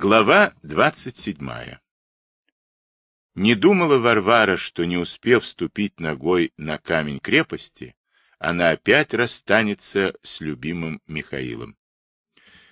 Глава 27. Не думала Варвара, что не успев ступить ногой на камень крепости, она опять расстанется с любимым Михаилом.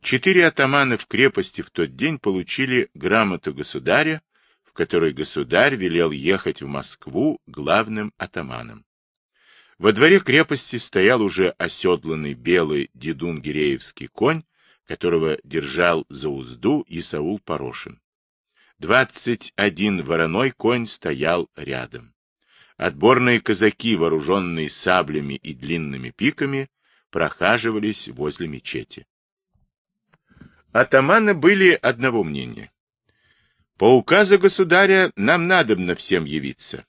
Четыре атамана в крепости в тот день получили грамоту государя, в которой государь велел ехать в Москву главным атаманом. Во дворе крепости стоял уже оседланный белый дедун-гиреевский конь, которого держал за узду Исаул Порошин. Двадцать один вороной конь стоял рядом. Отборные казаки, вооруженные саблями и длинными пиками, прохаживались возле мечети. Атаманы были одного мнения. По указу государя нам надобно всем явиться.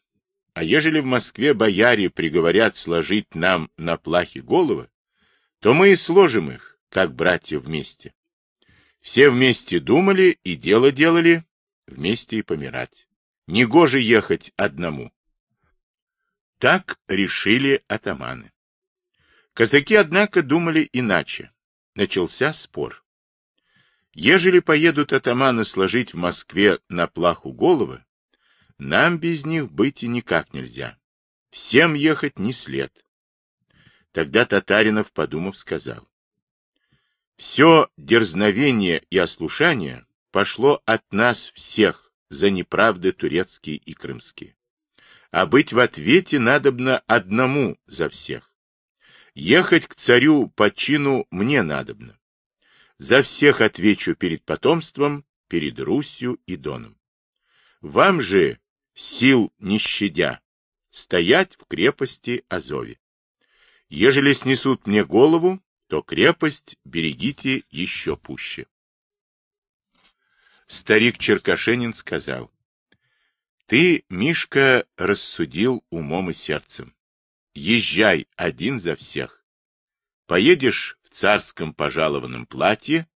А ежели в Москве бояре приговорят сложить нам на плахе головы, то мы и сложим их, как братья вместе. Все вместе думали и дело делали, вместе и помирать. Негоже ехать одному. Так решили атаманы. Казаки, однако, думали иначе. Начался спор. Ежели поедут атаманы сложить в Москве на плаху головы, нам без них быть и никак нельзя. Всем ехать не след. Тогда Татаринов, подумав, сказал. Все дерзновение и ослушание пошло от нас всех за неправды турецкие и крымские. А быть в ответе надобно одному за всех. Ехать к царю по чину мне надобно. За всех отвечу перед потомством, перед Русью и Доном. Вам же, сил не щадя, стоять в крепости Азове. Ежели снесут мне голову, то крепость берегите еще пуще. Старик Черкашенин сказал, ты, Мишка, рассудил умом и сердцем. Езжай один за всех. Поедешь в царском пожалованном платье,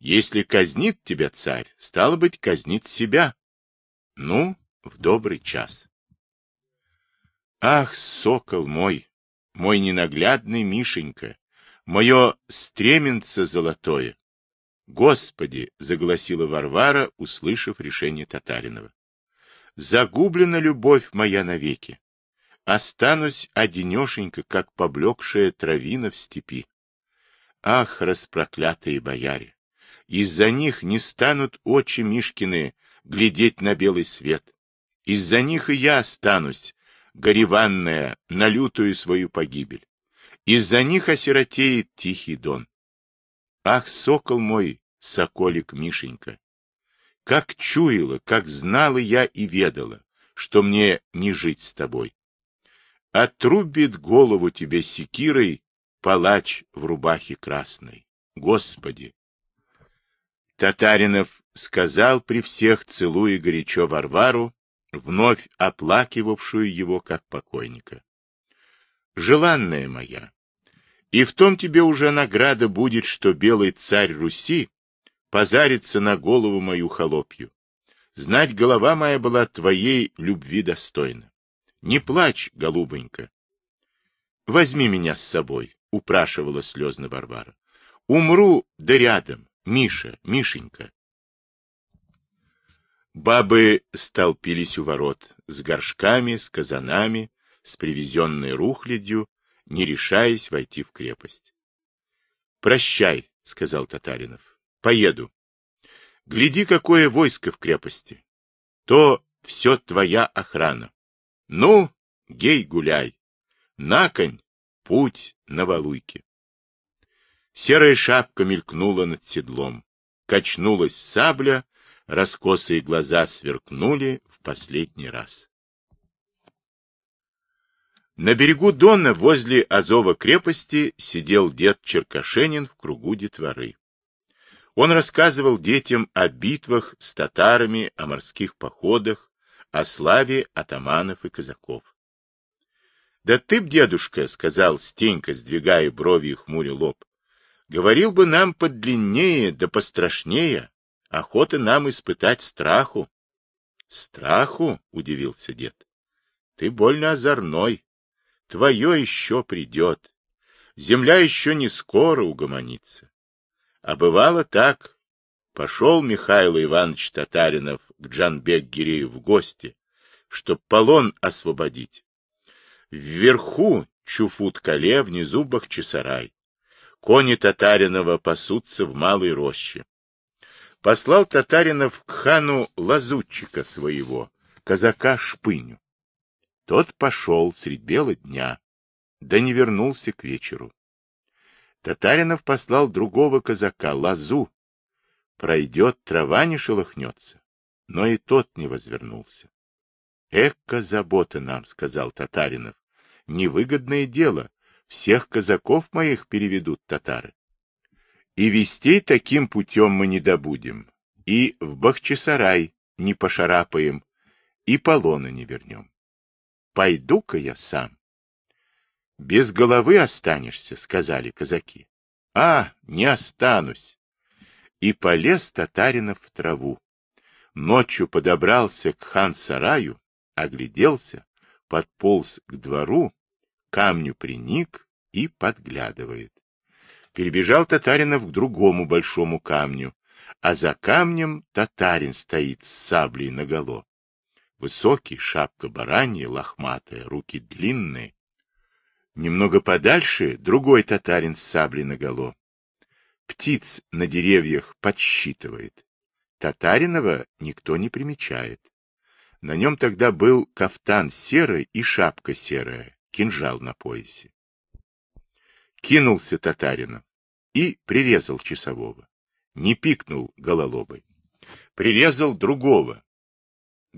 если казнит тебя царь, стало быть, казнит себя. Ну, в добрый час. Ах, сокол мой, мой ненаглядный Мишенька, мое стременце золотое. Господи, загласила Варвара, услышав решение Татаринова. Загублена любовь моя навеки. Останусь одинешенько, как поблекшая травина в степи. Ах, распроклятые бояре! Из-за них не станут очи Мишкины глядеть на белый свет. Из-за них и я останусь, гореванная, на лютую свою погибель. Из-за них осиротеет тихий дон. Ах, сокол мой, соколик Мишенька! Как чуяла, как знала я и ведала, что мне не жить с тобой. Отрубит голову тебе секирой палач в рубахе красной. Господи! Татаринов сказал при всех, целуя горячо Варвару, вновь оплакивавшую его как покойника. Желанная моя, и в том тебе уже награда будет, что белый царь Руси позарится на голову мою холопью. Знать, голова моя была твоей любви достойна. Не плачь, голубонька. Возьми меня с собой, — упрашивала слезно Варвара. Умру, да рядом, Миша, Мишенька. Бабы столпились у ворот, с горшками, с казанами, с привезенной рухлядью, не решаясь войти в крепость. — Прощай, — сказал Татаринов. — Поеду. Гляди, какое войско в крепости. То все твоя охрана. Ну, гей гуляй. На конь, путь на валуйке. Серая шапка мелькнула над седлом. Качнулась сабля, раскосые глаза сверкнули в последний раз. На берегу Дона, возле Азова крепости, сидел дед Черкашенин в кругу детворы. Он рассказывал детям о битвах с татарами, о морских походах, о славе атаманов и казаков. — Да ты б, дедушка, — сказал Стенька, сдвигая брови и хмуря лоб, — говорил бы нам подлиннее да пострашнее, охота нам испытать страху. — Страху? — удивился дед. — Ты больно озорной. Твое еще придет. Земля еще не скоро угомонится. А бывало так. Пошел Михаил Иванович Татаринов к Джанбек-Гирею в гости, чтоб полон освободить. Вверху Чуфут-Кале, внизу Бахчисарай. Кони Татаринова пасутся в малой роще. Послал Татаринов к хану лазутчика своего, казака Шпыню. Тот пошел средь бела дня, да не вернулся к вечеру. Татаринов послал другого казака, Лазу. Пройдет, трава не шелохнется. Но и тот не возвернулся. Эка забота нам, — сказал Татаринов. Невыгодное дело. Всех казаков моих переведут татары. И вестей таким путем мы не добудем. И в Бахчисарай не пошарапаем, и полона не вернем. Пойду-ка я сам. Без головы останешься, сказали казаки. А, не останусь. И полез Татаринов в траву. Ночью подобрался к хан-сараю, огляделся, подполз к двору, камню приник и подглядывает. Перебежал Татаринов к другому большому камню, а за камнем татарин стоит с саблей наголо. Высокий, шапка баранья, лохматая, руки длинные, Немного подальше другой татарин с саблей наголо. Птиц на деревьях подсчитывает. Татаринова никто не примечает. На нем тогда был кафтан серый и шапка серая, кинжал на поясе. Кинулся татарина и прирезал часового. Не пикнул гололобой. Прирезал другого.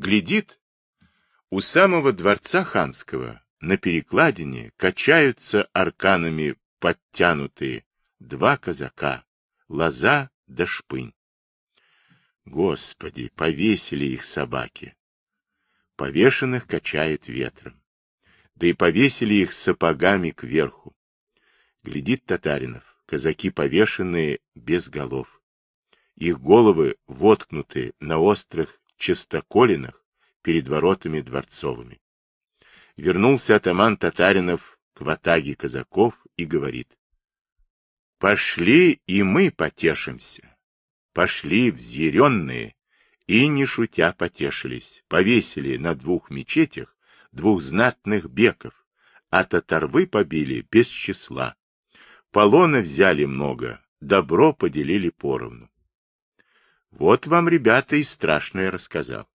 Глядит, у самого дворца ханского на перекладине качаются арканами подтянутые два казака, лоза да шпынь. Господи, повесили их собаки. Повешенных качает ветром. Да и повесили их сапогами кверху. Глядит Татаринов, казаки повешенные без голов. Их головы воткнуты на острых частоколинах перед воротами дворцовыми вернулся атаман Татаринов к ватаге казаков и говорит. Пошли и мы потешимся. Пошли взъяренные и, не шутя, потешились, повесили на двух мечетях двух знатных беков, а татарвы побили без числа. Полона взяли много, добро поделили поровну. Вот вам, ребята, и страшное рассказал.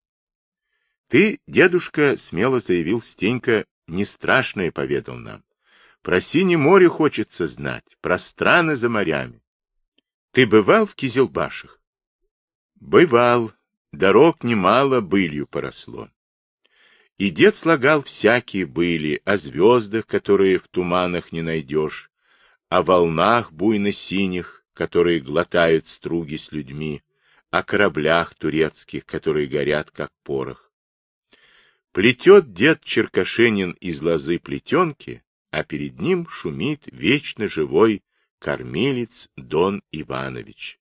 Ты, дедушка, смело заявил Стенька, не страшное поведал нам. Про синее море хочется знать, про страны за морями. Ты бывал в Кизелбашах? Бывал. Дорог немало былью поросло. И дед слагал всякие были о звездах, которые в туманах не найдешь, о волнах буйно-синих, которые глотают струги с людьми, о кораблях турецких, которые горят, как порох. Плетет дед Черкашенин из лозы плетенки, а перед ним шумит вечно живой кормилец Дон Иванович.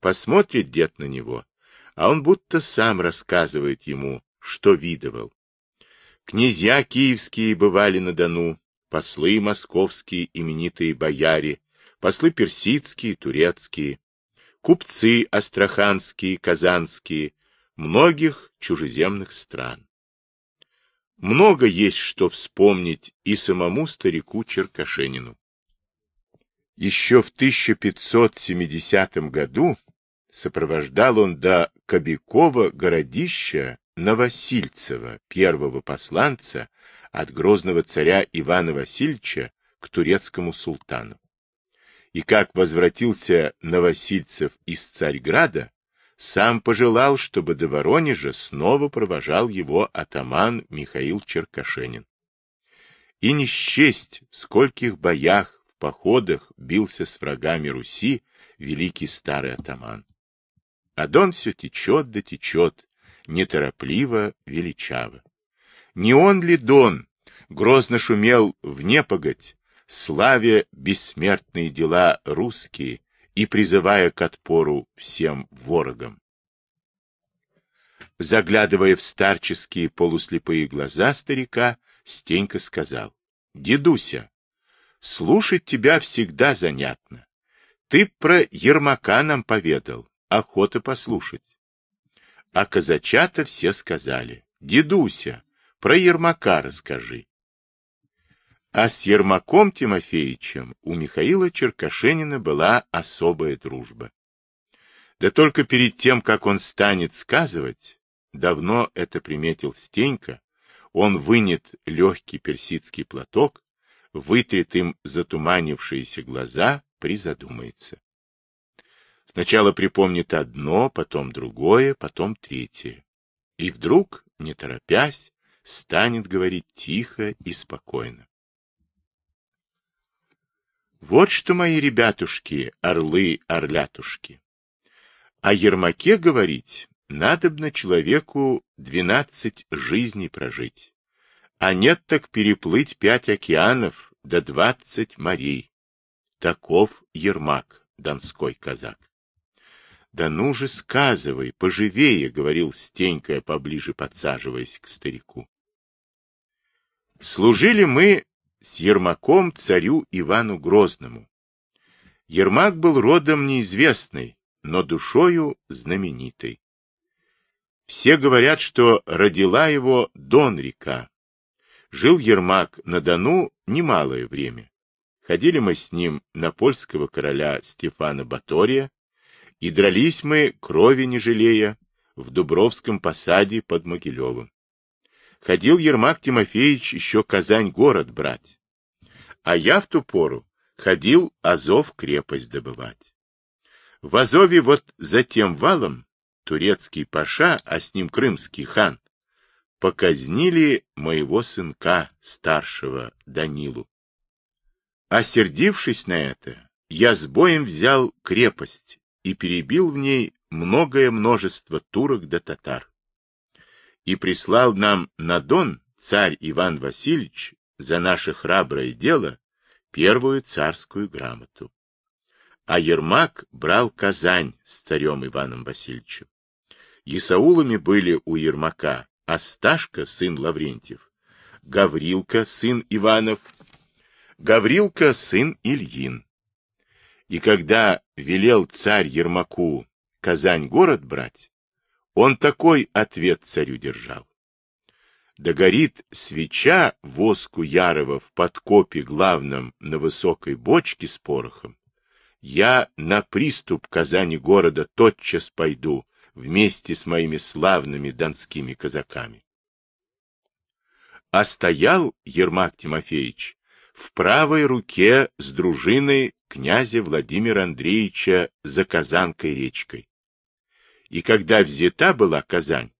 Посмотрит дед на него, а он будто сам рассказывает ему, что видывал. Князья киевские бывали на Дону, послы московские именитые бояре, послы персидские, турецкие, купцы астраханские, казанские, многих чужеземных стран. Много есть что вспомнить и самому старику Черкашенину. Еще в 1570 году сопровождал он до Кобякова городища Новосильцева, первого посланца от грозного царя Ивана Васильевича к турецкому султану. И как возвратился Новосильцев из Царьграда, сам пожелал, чтобы до Воронежа снова провожал его атаман Михаил Черкашенин. И не счесть, в скольких боях, в походах бился с врагами Руси великий старый атаман. А Дон все течет да течет, неторопливо, величаво. Не он ли Дон грозно шумел в непогодь, славя бессмертные дела русские, и призывая к отпору всем ворогам. Заглядывая в старческие полуслепые глаза старика, Стенька сказал, — Дедуся, слушать тебя всегда занятно. Ты про Ермака нам поведал, охота послушать. А казачата все сказали, дедуся, про Ермака расскажи. А с Ермаком Тимофеевичем у Михаила Черкашенина была особая дружба. Да только перед тем, как он станет сказывать, давно это приметил Стенька, он вынет легкий персидский платок, вытрет им затуманившиеся глаза, призадумается. Сначала припомнит одно, потом другое, потом третье. И вдруг, не торопясь, станет говорить тихо и спокойно. Вот что, мои ребятушки, орлы-орлятушки. О Ермаке говорить надобно человеку двенадцать жизней прожить, а нет так переплыть пять океанов до двадцать морей. Таков Ермак, донской казак. Да ну же сказывай, поживее, — говорил Стенька, поближе подсаживаясь к старику. Служили мы с Ермаком царю Ивану Грозному. Ермак был родом неизвестный, но душою знаменитой. Все говорят, что родила его Дон-река. Жил Ермак на Дону немалое время. Ходили мы с ним на польского короля Стефана Батория, и дрались мы, крови не жалея, в Дубровском посаде под Могилевым. Ходил Ермак Тимофеевич еще Казань город брать. А я в ту пору ходил Азов крепость добывать. В Азове вот за тем валом турецкий паша, а с ним крымский хан, показнили моего сынка, старшего Данилу. Осердившись на это, я с боем взял крепость и перебил в ней многое множество турок да татар. И прислал нам на Дон царь Иван Васильевич за наше храброе дело первую царскую грамоту а Ермак брал Казань с царем Иваном Васильевичем. Исаулами были у Ермака Асташка, сын Лаврентьев, Гаврилка, сын Иванов, Гаврилка, сын Ильин. И когда велел царь Ермаку Казань город брать, он такой ответ царю держал. Да горит свеча воску Ярова в подкопе главном на высокой бочке с порохом, я на приступ Казани города тотчас пойду вместе с моими славными донскими казаками. А стоял Ермак Тимофеевич в правой руке с дружиной князя Владимира Андреевича за Казанкой речкой. И когда взята была Казань,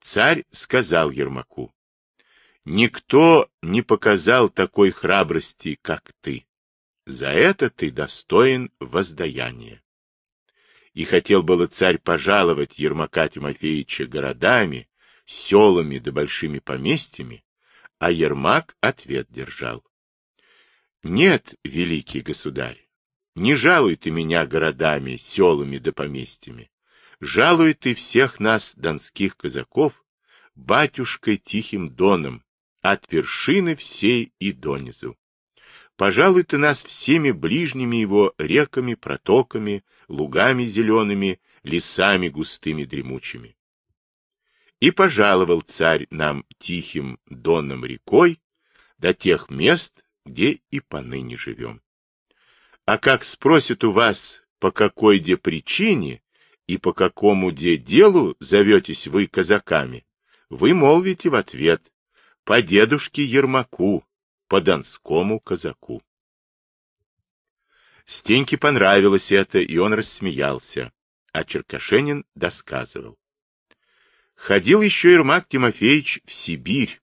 царь сказал Ермаку, «Никто не показал такой храбрости, как ты. За это ты достоин воздаяния. И хотел было царь пожаловать Ермака Тимофеевича городами, селами да большими поместьями, а Ермак ответ держал. Нет, великий государь, не жалуй ты меня городами, селами да поместьями. Жалуй ты всех нас, донских казаков, батюшкой Тихим Доном, от вершины всей и донизу пожалуй, ты нас всеми ближними его реками, протоками, лугами зелеными, лесами густыми дремучими. И пожаловал царь нам тихим донным рекой до тех мест, где и поныне живем. А как спросят у вас, по какой де причине и по какому де делу зоветесь вы казаками, вы молвите в ответ по дедушке Ермаку, по донскому казаку. Стеньке понравилось это, и он рассмеялся, а Черкашенин досказывал. Ходил еще Ермак Тимофеевич в Сибирь.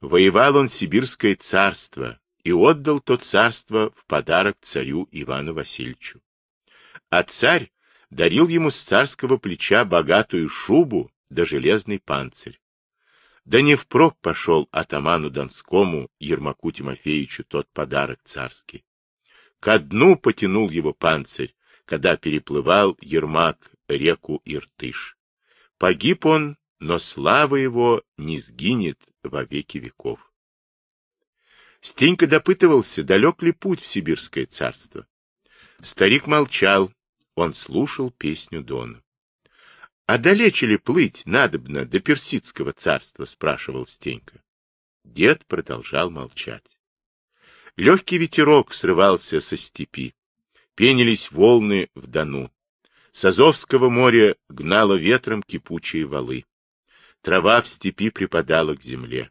Воевал он Сибирское царство и отдал то царство в подарок царю Ивану Васильевичу. А царь дарил ему с царского плеча богатую шубу да железный панцирь. Да не впрок пошел атаману Донскому Ермаку Тимофеевичу тот подарок царский. Ко дну потянул его панцирь, когда переплывал Ермак реку Иртыш. Погиб он, но слава его не сгинет во веки веков. Стенька допытывался, далек ли путь в Сибирское царство. Старик молчал, Он слушал песню Дона. — А далече ли плыть надобно до персидского царства? — спрашивал Стенька. Дед продолжал молчать. Легкий ветерок срывался со степи. Пенились волны в Дону. С Азовского моря гнало ветром кипучие валы. Трава в степи припадала к земле.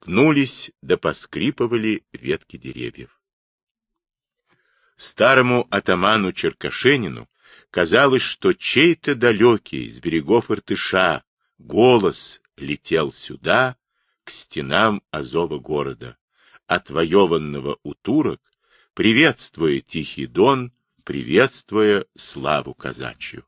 Гнулись да поскрипывали ветки деревьев. Старому атаману Черкашенину казалось, что чей-то далекий с берегов Иртыша голос летел сюда, к стенам Азова города, отвоеванного у турок, приветствуя Тихий Дон, приветствуя славу казачью.